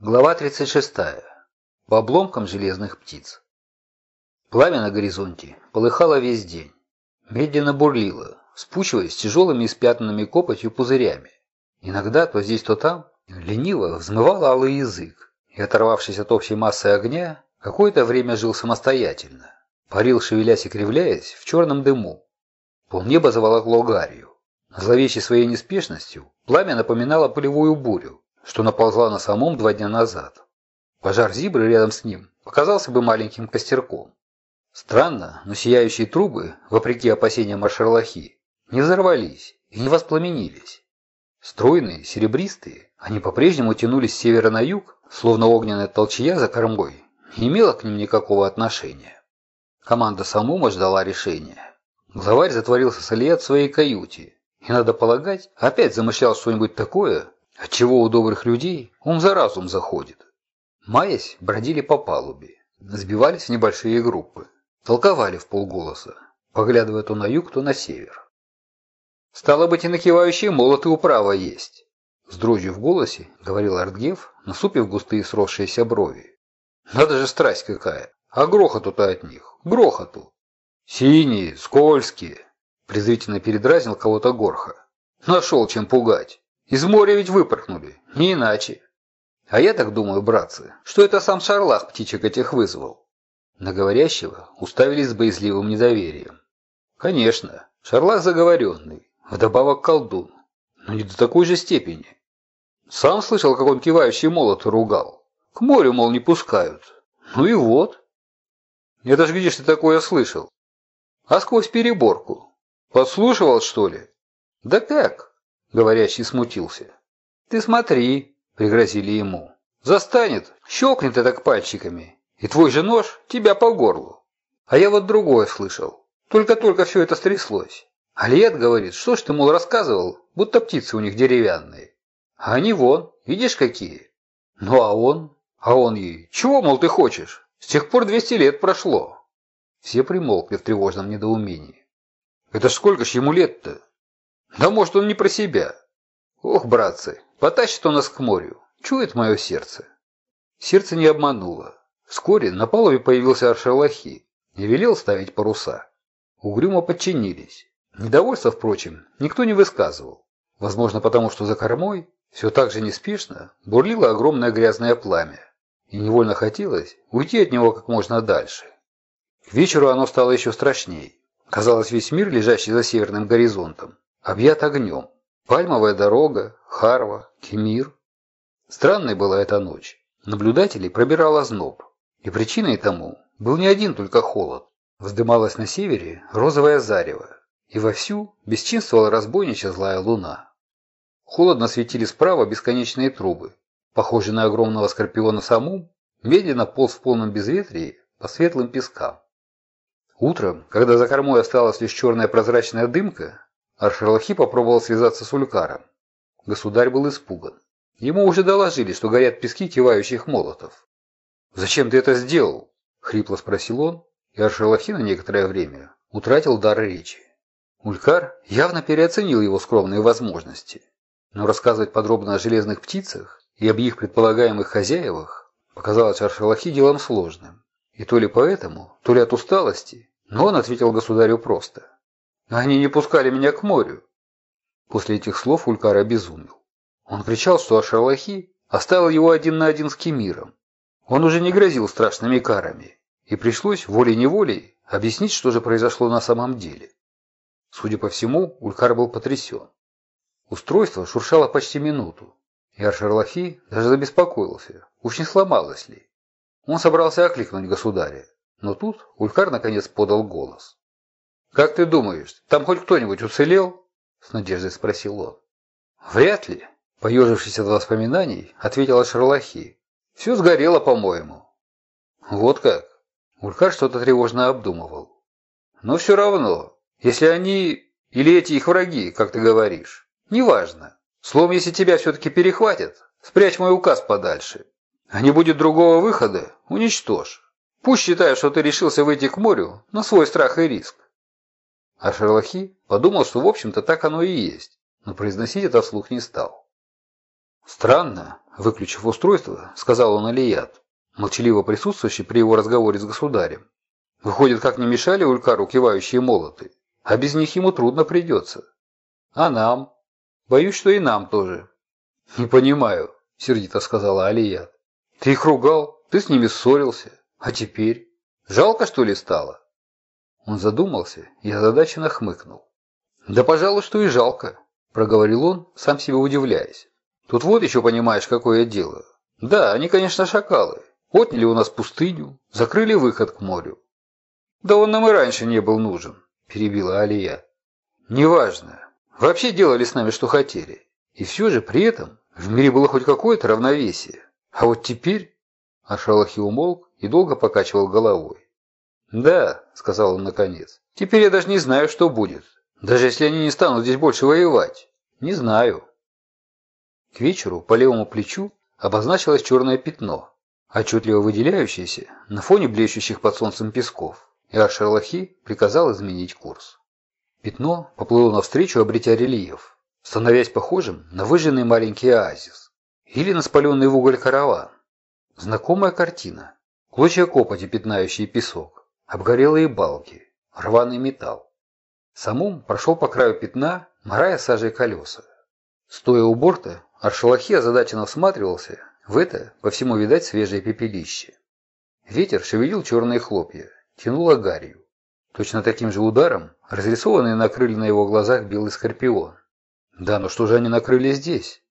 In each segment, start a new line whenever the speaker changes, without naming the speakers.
Глава 36. По обломкам железных птиц. Пламя на горизонте полыхало весь день. Медленно бурлило, спучиваясь тяжелыми испятнанными копотью пузырями. Иногда то здесь, то там лениво взмывал алый язык, и, оторвавшись от общей массы огня, какое-то время жил самостоятельно. Парил, шевелясь и кривляясь, в черном дыму. Полнеба заволокло гарью. Зловещей своей неспешностью пламя напоминало полевую бурю, что наползла на самом два дня назад. Пожар зибры рядом с ним показался бы маленьким костерком. Странно, но сияющие трубы, вопреки опасениям Ашерлахи, не взорвались и не воспламенились. Стройные, серебристые, они по-прежнему тянулись с севера на юг, словно огненная толчья за кормой, не имела к ним никакого отношения. Команда Самума ждала решения. Главарь затворился с Алиет в своей каюте, и, надо полагать, опять замышлял что-нибудь такое, Отчего у добрых людей ум за разум заходит. Маясь, бродили по палубе, сбивались в небольшие группы, толковали в полголоса, поглядывая то на юг, то на север. «Стало быть, и накивающие молоты управа есть», с дрожью в голосе говорил Артгев, насупив густые сросшиеся брови. «Надо же страсть какая! А грохоту-то от них! Грохоту!» «Синие, скользкие!» презрительно передразнил кого-то Горха. «Нашел чем пугать!» Из моря ведь выпорхнули, не иначе. А я так думаю, братцы, что это сам Шарлах птичек этих вызвал. На говорящего уставились с боязливым недоверием. Конечно, Шарлах заговоренный, вдобавок колдун, но не до такой же степени. Сам слышал, как он кивающий молот ругал. К морю, мол, не пускают. Ну и вот. Это ж где ж ты такое слышал? А сквозь переборку. Подслушивал, что ли? Да как? Говорящий смутился. «Ты смотри», — пригрозили ему. «Застанет, щелкнет так пальчиками, и твой же нож тебя по горлу». А я вот другое слышал. Только-только все это стряслось. Алиет говорит, что ж ты, мол, рассказывал, будто птицы у них деревянные. А они вон, видишь какие? Ну а он? А он ей, чего, мол, ты хочешь? С тех пор 200 лет прошло. Все примолкли в тревожном недоумении. Это ж сколько ж ему лет-то? Да может он не про себя. Ох, братцы, потащит он нас к морю. Чует мое сердце. Сердце не обмануло. Вскоре на палубе появился Аршалахи и велел ставить паруса. Угрюмо подчинились. Недовольства, впрочем, никто не высказывал. Возможно, потому что за кормой все так же неспешно бурлило огромное грязное пламя, и невольно хотелось уйти от него как можно дальше. К вечеру оно стало еще страшней. Казалось, весь мир, лежащий за северным горизонтом, объят огнем. Пальмовая дорога, Харва, Кемир. Странной была эта ночь. Наблюдателей пробирал озноб. И причиной тому был не один только холод. Вздымалась на севере розовое зарево, и вовсю бесчинствовала разбойничья злая луна. Холодно светили справа бесконечные трубы. Похожий на огромного скорпиона саму, медленно полз в полном безветрии по светлым пескам. Утром, когда за кормой осталась лишь черная прозрачная дымка, Аршерлахи попробовал связаться с Улькаром. Государь был испуган. Ему уже доложили, что горят пески кивающих молотов. «Зачем ты это сделал?» — хрипло спросил он, и Аршерлахи на некоторое время утратил дар речи. Улькар явно переоценил его скромные возможности, но рассказывать подробно о железных птицах и об их предполагаемых хозяевах показалось Аршерлахи делом сложным. И то ли поэтому, то ли от усталости, но он ответил государю просто – они не пускали меня к морю. После этих слов Улькар обезумел. Он кричал, что Ашерлахи оставил его один на один с Кемиром. Он уже не грозил страшными карами, и пришлось волей-неволей объяснить, что же произошло на самом деле. Судя по всему, Улькар был потрясен. Устройство шуршало почти минуту, и Аршерлахи даже забеспокоился, уж не сломалось ли. Он собрался окликнуть государя, но тут Улькар наконец подал голос. «Как ты думаешь, там хоть кто-нибудь уцелел?» – с надеждой спросил он. «Вряд ли», – поежившись от воспоминаний, ответила Шерлахи. «Все сгорело, по-моему». «Вот как?» Улькар что-то тревожно обдумывал. «Но все равно, если они или эти их враги, как ты говоришь, неважно. Словом, если тебя все-таки перехватят, спрячь мой указ подальше. А не будет другого выхода, уничтожь. Пусть считают, что ты решился выйти к морю на свой страх и риск. А Шерлахи подумал, что в общем-то так оно и есть, но произносить это вслух не стал. «Странно», — Выключив устройство, сказал он Алият, молчаливо присутствующий при его разговоре с государем. Выходит, как не мешали Улькару кивающие молоты, а без них ему трудно придется. А нам? Боюсь, что и нам тоже. Не понимаю, сердито сказала Алият. Ты их ругал, ты с ними ссорился, а теперь? Жалко, что ли, стало? Он задумался и озадаченно хмыкнул. «Да, пожалуй, что и жалко», – проговорил он, сам себе удивляясь. «Тут вот еще понимаешь, какое дело. Да, они, конечно, шакалы. Отняли у нас пустыню, закрыли выход к морю». «Да он нам и раньше не был нужен», – перебила Алия. «Неважно. Вообще делали с нами, что хотели. И все же при этом в мире было хоть какое-то равновесие. А вот теперь...» Ашалахи умолк и долго покачивал головой. «Да», — сказал он наконец, — «теперь я даже не знаю, что будет. Даже если они не станут здесь больше воевать. Не знаю». К вечеру по левому плечу обозначилось черное пятно, отчетливо выделяющееся на фоне блещущих под солнцем песков, и Ар-Шерлахи приказал изменить курс. Пятно поплыло навстречу, обретя рельеф, становясь похожим на выжженный маленький оазис или на спаленный в уголь караван. Знакомая картина. Клочья копоти, пятнающие песок обгорелые балки, рваный металл. Самум прошел по краю пятна, морая сажей колеса. Стоя у борта, Аршалахи озадаченно всматривался в это, по всему видать, свежее пепелище. Ветер шевелил черные хлопья, тянул гарью. Точно таким же ударом разрисованный накрыли на его глазах белый скорпион. Да, но что же они накрыли здесь?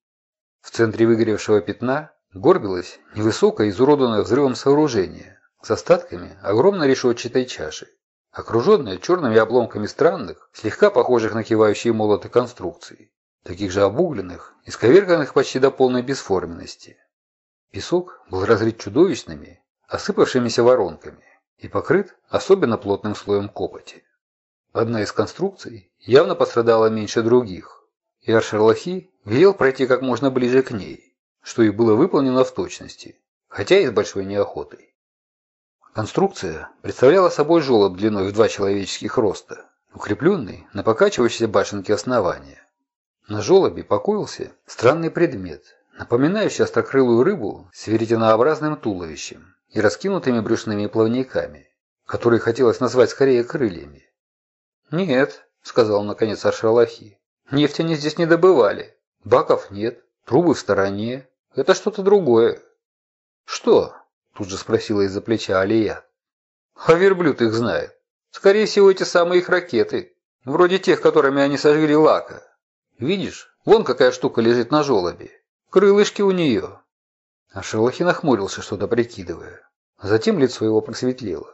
В центре выгоревшего пятна горбилось невысокое изуродованное взрывом сооружение, с остатками огромной решетчатой чаши, окруженной черными обломками странных, слегка похожих на кивающие молоты конструкций, таких же обугленных, исковерканных почти до полной бесформенности. Песок был разрыт чудовищными, осыпавшимися воронками и покрыт особенно плотным слоем копоти. Одна из конструкций явно пострадала меньше других, и Аршерлахи велел пройти как можно ближе к ней, что и было выполнено в точности, хотя и с большой неохотой. Конструкция представляла собой желоб длиной в два человеческих роста, укрепленный на покачивающейся башенке основания. На желобе покоился странный предмет, напоминающий острокрылую рыбу с веретенообразным туловищем и раскинутыми брюшными плавниками, которые хотелось назвать скорее крыльями. «Нет», — сказал наконец Аршалахи, — «нефть они здесь не добывали. Баков нет, трубы в стороне. Это что-то другое». «Что?» Тут же спросила из-за плеча Алия. А верблюд их знает. Скорее всего, эти самые их ракеты. Вроде тех, которыми они сожгли лака. Видишь, вон какая штука лежит на желобе. Крылышки у нее. А Шелохи нахмурился, что-то прикидывая. Затем лицо его просветлело.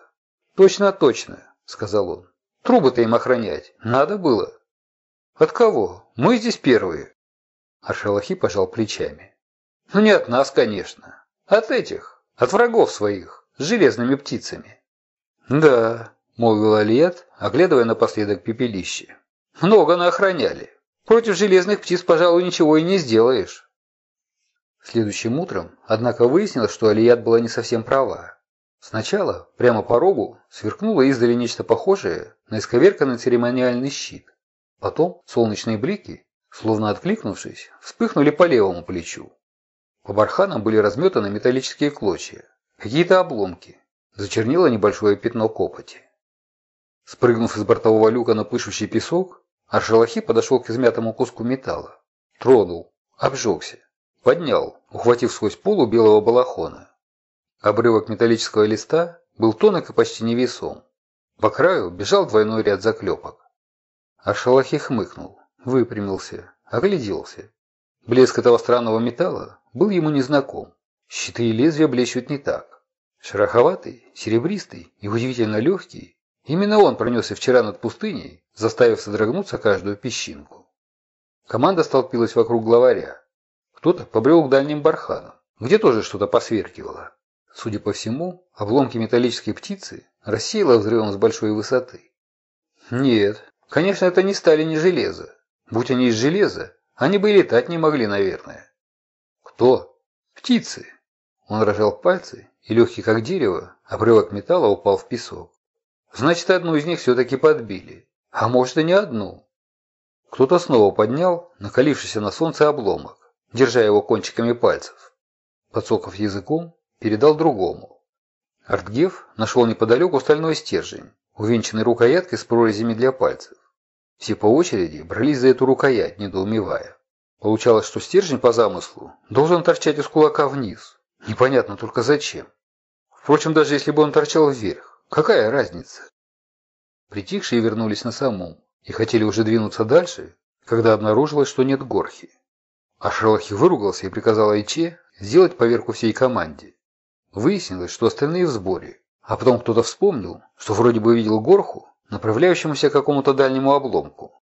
«Точно, точно», — сказал он. «Трубы-то им охранять. Надо было». «От кого? Мы здесь первые». А Шелохи пожал плечами. «Ну не от нас, конечно. От этих. От врагов своих, с железными птицами. Да, молвил Алиет, оглядывая напоследок пепелище. Много на охраняли. Против железных птиц, пожалуй, ничего и не сделаешь. Следующим утром, однако, выяснилось, что Алият была не совсем права. Сначала, прямо по рогу, сверкнуло издали нечто похожее на исковерканный церемониальный щит. Потом солнечные блики, словно откликнувшись, вспыхнули по левому плечу. По барханам были разметаны металлические клочья, какие-то обломки. Зачернило небольшое пятно копоти. Спрыгнув из бортового люка на пышущий песок, Аршалахи подошел к измятому куску металла. Тронул, обжегся. Поднял, ухватив сквозь полу белого балахона. Обрывок металлического листа был тонок и почти невесом. По краю бежал двойной ряд заклепок. Аршалахи хмыкнул, выпрямился, огляделся. Блеск этого странного металла был ему незнаком. Щиты и лезвия блещут не так. Шероховатый, серебристый и удивительно легкий, именно он пронесся вчера над пустыней, заставив содрогнуться каждую песчинку. Команда столпилась вокруг главаря. Кто-то побрел к дальним барханам, где тоже что-то посверкивало. Судя по всему, обломки металлической птицы рассеяло взрывом с большой высоты. Нет, конечно, это не стали не железо. Будь они из железа, они бы и летать не могли, наверное. «Кто?» «Птицы!» Он рожал пальцы, и легкий как дерево, обрывок металла упал в песок. Значит, одну из них все-таки подбили. А может и не одну. Кто-то снова поднял накалившийся на солнце обломок, держа его кончиками пальцев. подсоков языком, передал другому. Артгев нашел неподалеку стальной стержень, увенчанный рукояткой с прорезями для пальцев. Все по очереди брались за эту рукоять, недоумевая. Получалось, что стержень по замыслу должен торчать из кулака вниз. Непонятно только зачем. Впрочем, даже если бы он торчал вверх, какая разница? Притихшие вернулись на саму и хотели уже двинуться дальше, когда обнаружилось, что нет горхи. А Шерлахи выругался и приказал Айче сделать поверку всей команде. Выяснилось, что остальные в сборе, а потом кто-то вспомнил, что вроде бы видел горху, направляющемуся к какому-то дальнему обломку.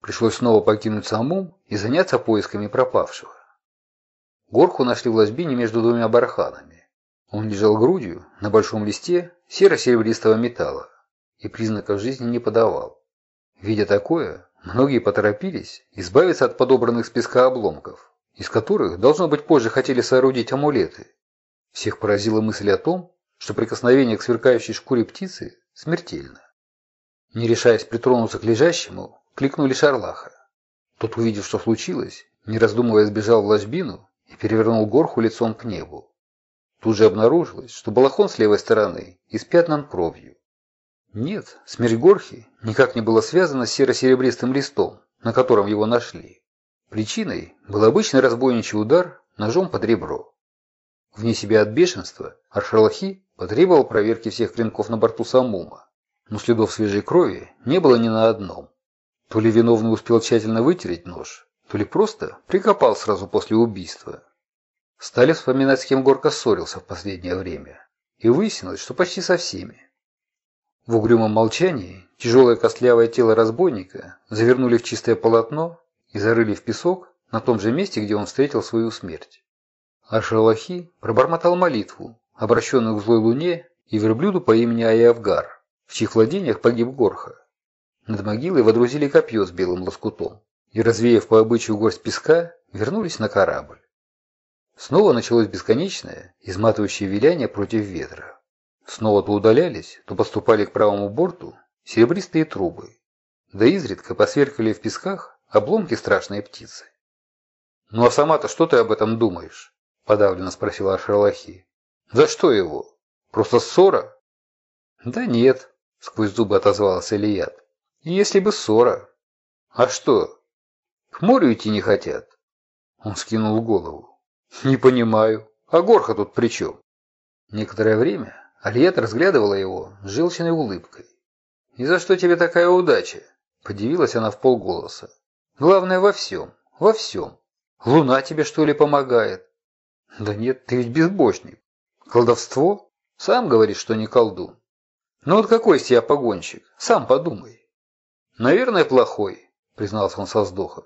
Пришлось снова покинуть самум и заняться поисками пропавшего. Горху нашли в ложбине между двумя барханами. Он лежал грудью на большом листе серо-серебристого металла и признаков жизни не подавал. Видя такое, многие поторопились избавиться от подобранных с песка обломков, из которых, должно быть, позже хотели соорудить амулеты. Всех поразила мысль о том, что прикосновение к сверкающей шкуре птицы смертельно. Не решаясь притронуться к лежащему, кликнули Шарлаха. Тот, увидев, что случилось, не раздумывая сбежал в ложбину и перевернул горху лицом к небу. Тут же обнаружилось, что балахон с левой стороны испятнан кровью. Нет, смерть горхи никак не была связана с серо-серебристым листом, на котором его нашли. Причиной был обычный разбойничий удар ножом под ребро. Вне себя от бешенства Аршалахи потребовал проверки всех клинков на борту Самума но следов свежей крови не было ни на одном. То ли виновный успел тщательно вытереть нож, то ли просто прикопал сразу после убийства. Стали вспоминать, с кем Горка ссорился в последнее время, и выяснилось, что почти со всеми. В угрюмом молчании тяжелое костлявое тело разбойника завернули в чистое полотно и зарыли в песок на том же месте, где он встретил свою смерть. А Шалахи пробормотал молитву, обращенную к злой луне и верблюду по имени Аявгар в чьих владениях погиб Горха. Над могилой водрузили копье с белым лоскутом и, развеяв по обычаю горсть песка, вернулись на корабль. Снова началось бесконечное, изматывающее виляние против ветра. Снова то удалялись, то поступали к правому борту серебристые трубы, да изредка посверкали в песках обломки страшной птицы. «Ну а сама-то что ты об этом думаешь?» – подавленно спросила Шерлахи. «За что его? Просто ссора?» «Да нет, — сквозь зубы отозвался Ильят. «Если бы ссора». «А что? К морю идти не хотят?» Он скинул голову. «Не понимаю. А горха тут при чем?» Некоторое время Альят разглядывала его с желчной улыбкой. «И за что тебе такая удача?» Подивилась она в полголоса. «Главное во всем, во всем. Луна тебе что ли помогает?» «Да нет, ты ведь безбожник. Колдовство? Сам говоришь, что не колдун. Ну вот какой из тебя погонщик? Сам подумай. Наверное, плохой, признался он со вздохом.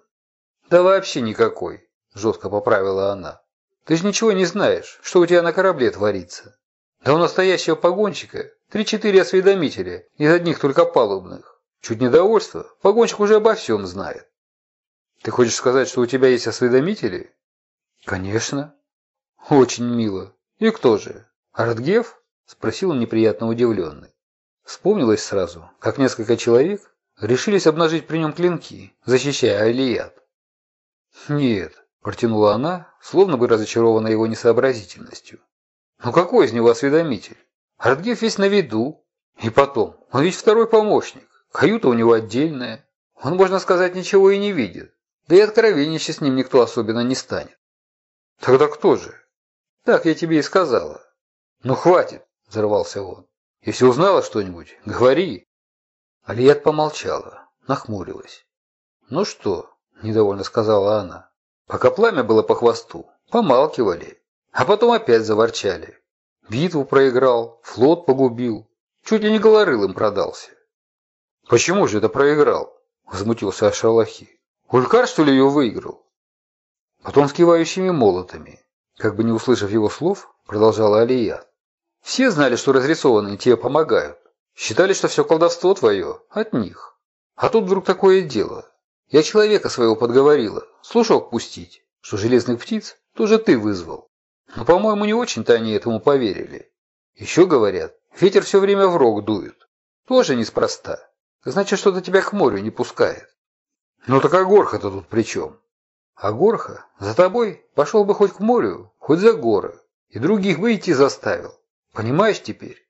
Да вообще никакой, жестко поправила она. Ты же ничего не знаешь, что у тебя на корабле творится. Да у настоящего погонщика три-четыре осведомителя из одних только палубных. Чуть недовольство, погонщик уже обо всем знает. Ты хочешь сказать, что у тебя есть осведомители? Конечно. Очень мило. И кто же? Артгев? Спросил он неприятно удивленный. Вспомнилось сразу, как несколько человек решились обнажить при нем клинки, защищая Алият. «Нет», – протянула она, словно бы разочарованная его несообразительностью. «Ну какой из него осведомитель? Артгеф весь на виду. И потом, он ведь второй помощник, каюта у него отдельная. Он, можно сказать, ничего и не видит. Да и откровенничать с ним никто особенно не станет». «Тогда кто же?» «Так я тебе и сказала». «Ну хватит», – взорвался он. Если узнала что-нибудь, говори. Алият помолчала, нахмурилась. Ну что, недовольно сказала она. Пока пламя было по хвосту, помалкивали, а потом опять заворчали. Битву проиграл, флот погубил, чуть ли не голорылым продался. Почему же это проиграл? Возмутился Ашалахи. Улькар, что ли, ее выиграл? Потом с молотами. Как бы не услышав его слов, продолжала Алият. Все знали, что разрисованные тебе помогают. Считали, что все колдовство твое от них. А тут вдруг такое дело. Я человека своего подговорила, слушок пустить, что железных птиц тоже ты вызвал. Но, по-моему, не очень-то они этому поверили. Еще говорят, ветер все время в рог дует. Тоже неспроста. Значит, что-то тебя к морю не пускает. Ну так а горха-то тут при чем? А горха за тобой пошел бы хоть к морю, хоть за горы. И других бы идти заставил. Понимаешь теперь?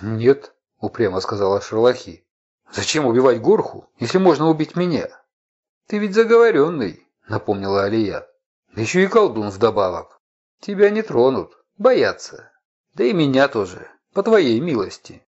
Нет, упрямо сказала Шерлахи. Зачем убивать Горху, если можно убить меня? Ты ведь заговоренный, напомнила Алия. Еще и колдун вдобавок. Тебя не тронут, боятся. Да и меня тоже, по твоей милости.